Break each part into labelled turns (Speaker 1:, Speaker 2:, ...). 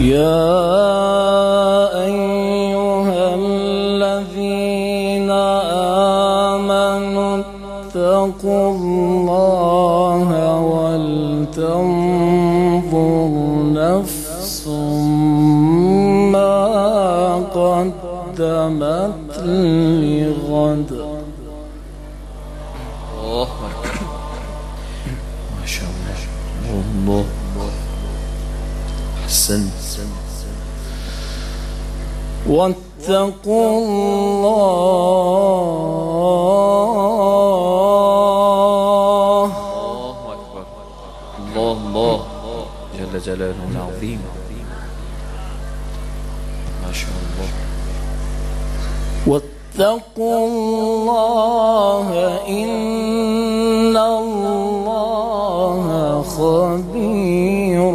Speaker 1: يا
Speaker 2: أيها الذين آمنوا اتقوا الله ولتنظر نفس ما قدمت لغد.
Speaker 1: الله أكبر. ما شاء الله. الله. أحسنت
Speaker 2: واتقوا الله
Speaker 1: الله أكبر الله الله. جل جلاله العظيم. ما شاء الله.
Speaker 2: واتقوا الله. إن الله خبير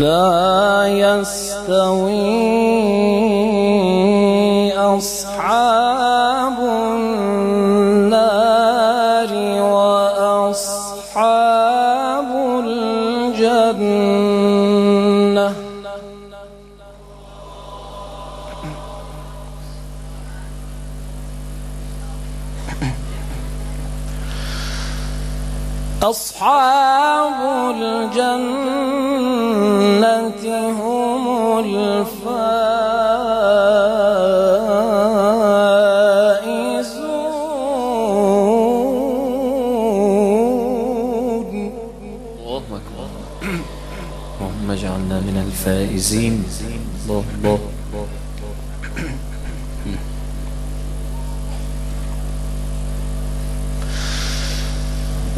Speaker 1: لا
Speaker 2: يستوي أصحاب أصحاب الجنة هم الفائزون.
Speaker 1: الله أكبر. اللهم اجعلنا من الفائزين. الله الله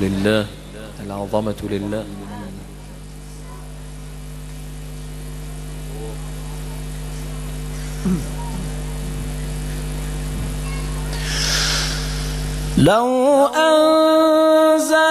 Speaker 1: لله العظمة لله. لو أنزلنا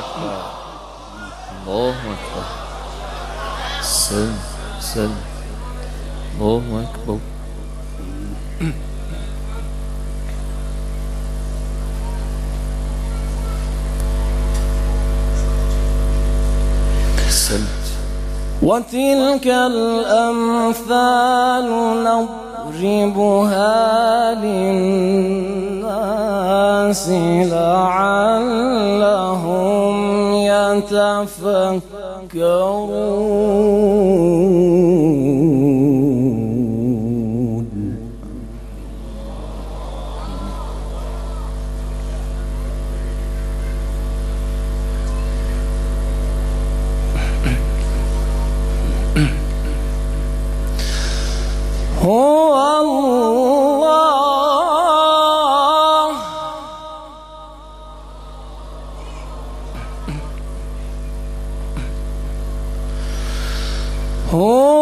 Speaker 1: أكبر الله أكبر سن سن الله أكبر
Speaker 2: وتلك الأمثال نضربها للناس لعلهم يتفكرون 哦。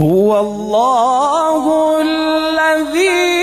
Speaker 2: هو الله الذي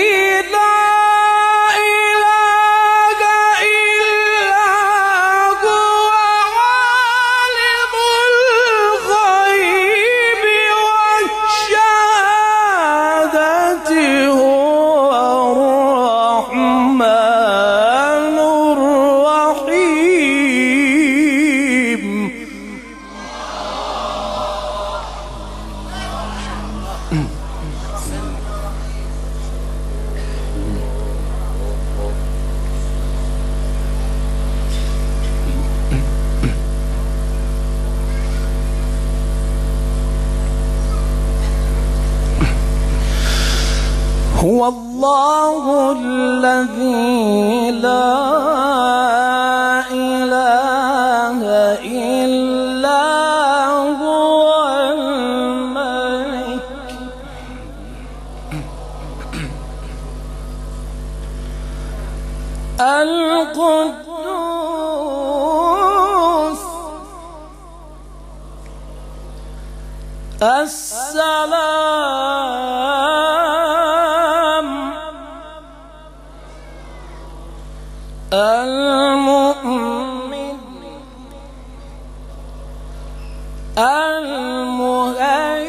Speaker 2: المهيمن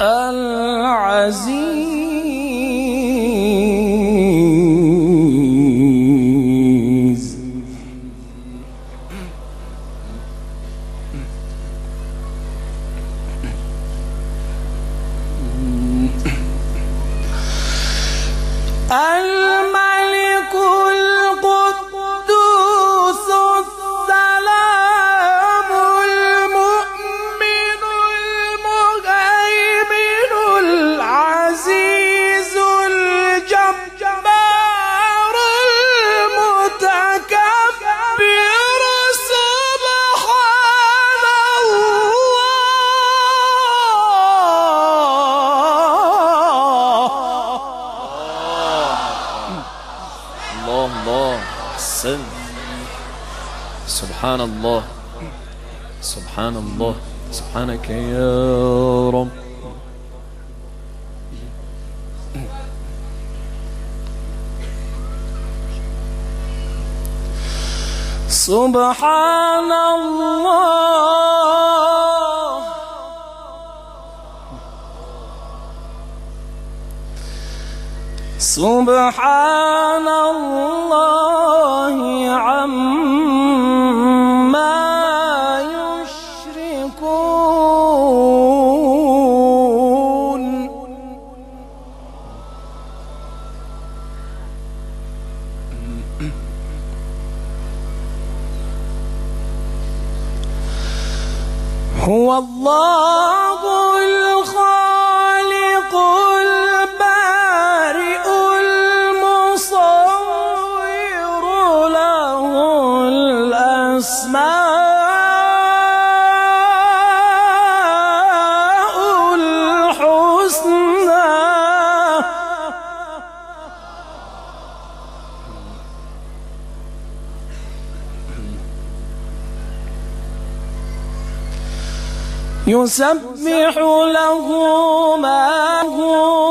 Speaker 2: العزيز. سبحان الله.
Speaker 1: سبحان الله. سبحانك يا رب.
Speaker 2: سبحان الله. سبحان الله عما يسبح له ما هو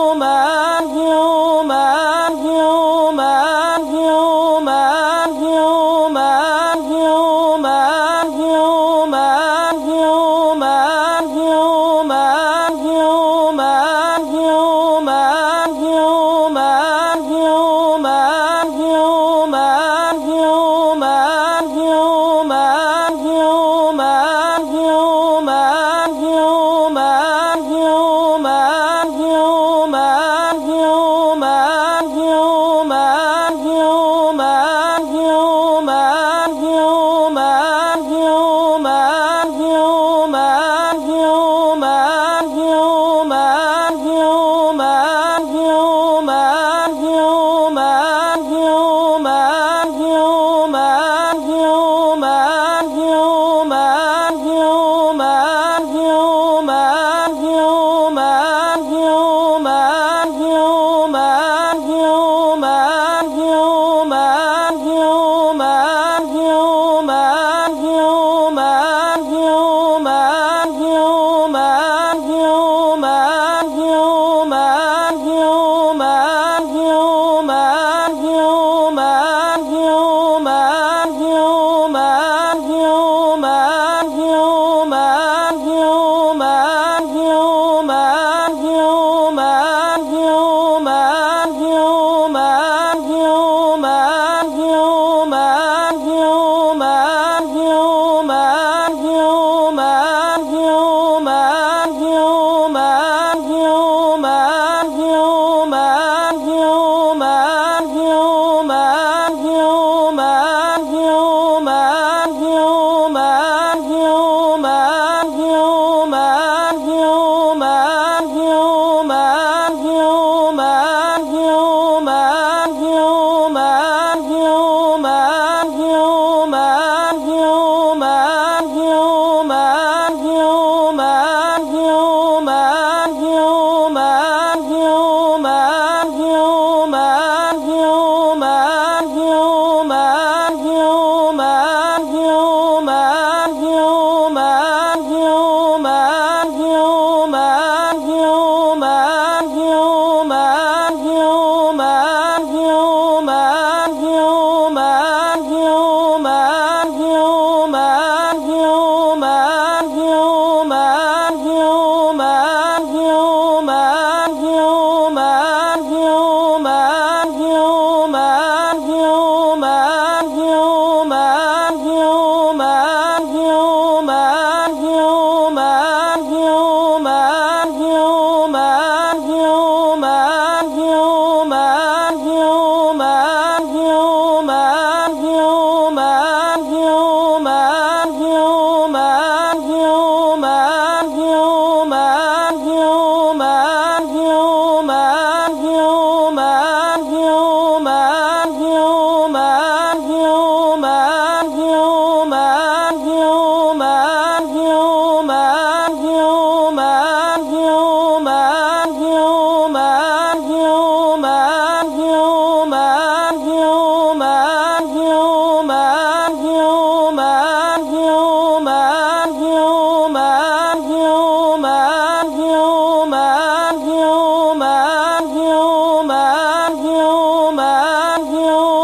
Speaker 2: Oh.